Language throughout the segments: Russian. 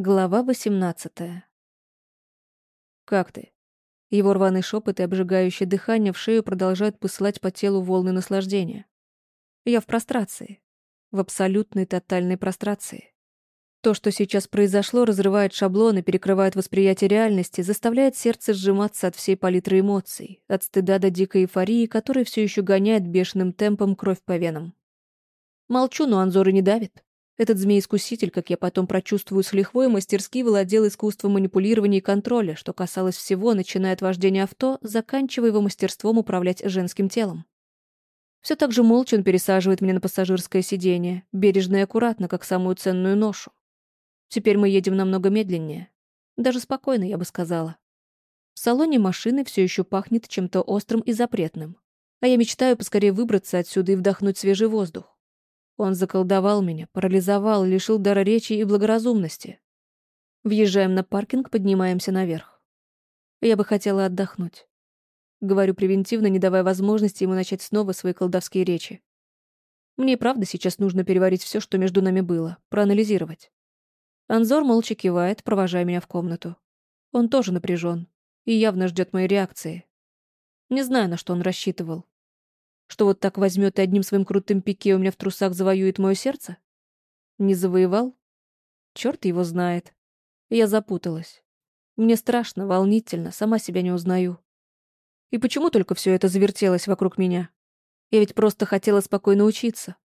Глава 18 «Как ты?» Его рваный шепот и обжигающее дыхание в шею продолжают посылать по телу волны наслаждения. Я в прострации. В абсолютной тотальной прострации. То, что сейчас произошло, разрывает шаблоны, перекрывает восприятие реальности, заставляет сердце сжиматься от всей палитры эмоций, от стыда до дикой эйфории, которая все еще гоняет бешеным темпом кровь по венам. Молчу, но Анзоры не давит. Этот змей-искуситель, как я потом прочувствую с лихвой, мастерски владел искусством манипулирования и контроля, что касалось всего, начиная от вождения авто, заканчивая его мастерством управлять женским телом. Все так же молча он пересаживает меня на пассажирское сиденье, бережно и аккуратно, как самую ценную ношу. Теперь мы едем намного медленнее. Даже спокойно, я бы сказала. В салоне машины все еще пахнет чем-то острым и запретным. А я мечтаю поскорее выбраться отсюда и вдохнуть свежий воздух. Он заколдовал меня, парализовал, лишил дара речи и благоразумности. Въезжаем на паркинг, поднимаемся наверх. Я бы хотела отдохнуть. Говорю превентивно, не давая возможности ему начать снова свои колдовские речи. Мне правда сейчас нужно переварить все, что между нами было, проанализировать. Анзор молча кивает, провожая меня в комнату. Он тоже напряжен и явно ждет моей реакции. Не знаю, на что он рассчитывал. Что вот так возьмет и одним своим крутым пике у меня в трусах завоюет мое сердце? Не завоевал? Черт его знает. Я запуталась. Мне страшно, волнительно, сама себя не узнаю. И почему только все это завертелось вокруг меня? Я ведь просто хотела спокойно учиться.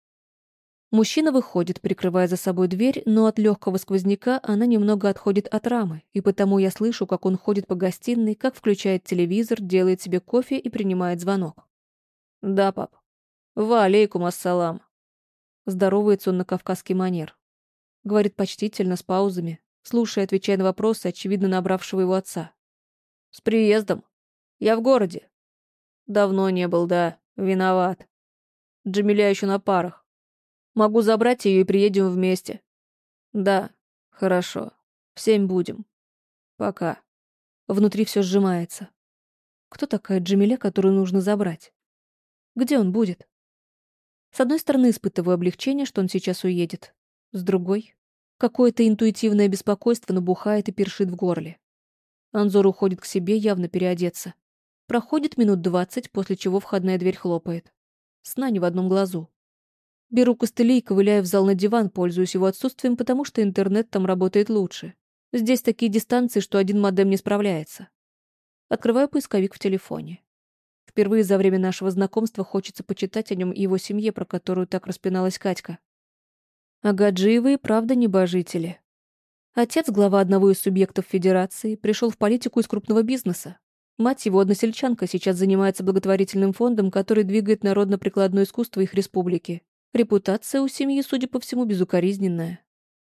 Мужчина выходит, прикрывая за собой дверь, но от легкого сквозняка она немного отходит от рамы, и потому я слышу, как он ходит по гостиной, как включает телевизор, делает себе кофе и принимает звонок. «Да, пап. Ва алейкум ассалам». Здоровается он на кавказский манер. Говорит почтительно, с паузами, слушая, отвечая на вопросы, очевидно набравшего его отца. «С приездом. Я в городе. Давно не был, да. Виноват. Джамиля еще на парах. Могу забрать ее и приедем вместе. Да, хорошо. В семь будем. Пока. Внутри все сжимается. Кто такая Джамиля, которую нужно забрать? Где он будет? С одной стороны, испытываю облегчение, что он сейчас уедет. С другой, какое-то интуитивное беспокойство набухает и першит в горле. Анзор уходит к себе явно переодеться. Проходит минут двадцать, после чего входная дверь хлопает. Сна не в одном глазу. Беру костыли и ковыляю в зал на диван, пользуюсь его отсутствием, потому что интернет там работает лучше. Здесь такие дистанции, что один модем не справляется. Открываю поисковик в телефоне. Впервые за время нашего знакомства хочется почитать о нем и его семье, про которую так распиналась Катька. А Гаджиевы правда небожители. Отец, глава одного из субъектов Федерации, пришел в политику из крупного бизнеса. Мать его, односельчанка, сейчас занимается благотворительным фондом, который двигает народно-прикладное искусство их республики. Репутация у семьи, судя по всему, безукоризненная.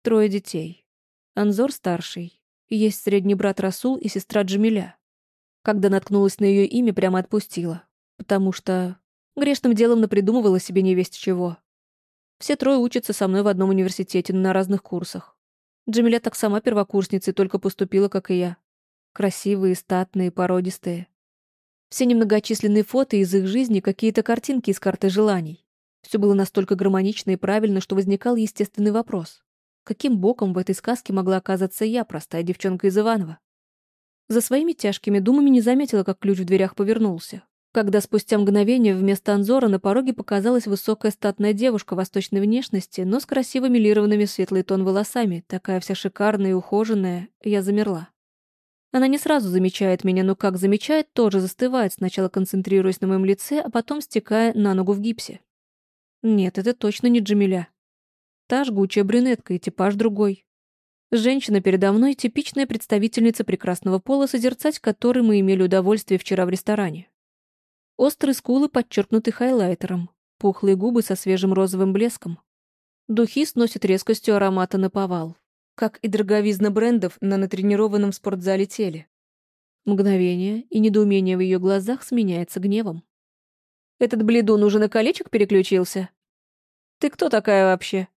Трое детей. Анзор старший. Есть средний брат Расул и сестра Джамиля. Когда наткнулась на ее имя, прямо отпустила. Потому что грешным делом напридумывала себе невесть чего. Все трое учатся со мной в одном университете, на разных курсах. Джамиля так сама первокурсница и только поступила, как и я. Красивые, статные, породистые. Все немногочисленные фото из их жизни, какие-то картинки из карты желаний. Все было настолько гармонично и правильно, что возникал естественный вопрос. Каким боком в этой сказке могла оказаться я, простая девчонка из Иванова? За своими тяжкими думами не заметила, как ключ в дверях повернулся. Когда спустя мгновение вместо Анзора на пороге показалась высокая статная девушка восточной внешности, но с красиво милированными светлый тон волосами, такая вся шикарная и ухоженная, я замерла. Она не сразу замечает меня, но как замечает, тоже застывает, сначала концентрируясь на моем лице, а потом стекая на ногу в гипсе. Нет, это точно не Джамиля. Та жгучая брюнетка и типаж другой. Женщина передо мной — типичная представительница прекрасного пола, созерцать которой мы имели удовольствие вчера в ресторане. Острые скулы подчеркнуты хайлайтером, пухлые губы со свежим розовым блеском. Духи сносят резкостью аромата на повал, как и дороговизна брендов на натренированном в спортзале теле. Мгновение, и недоумение в ее глазах сменяется гневом. «Этот бледун уже на колечек переключился? Ты кто такая вообще?»